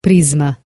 призма.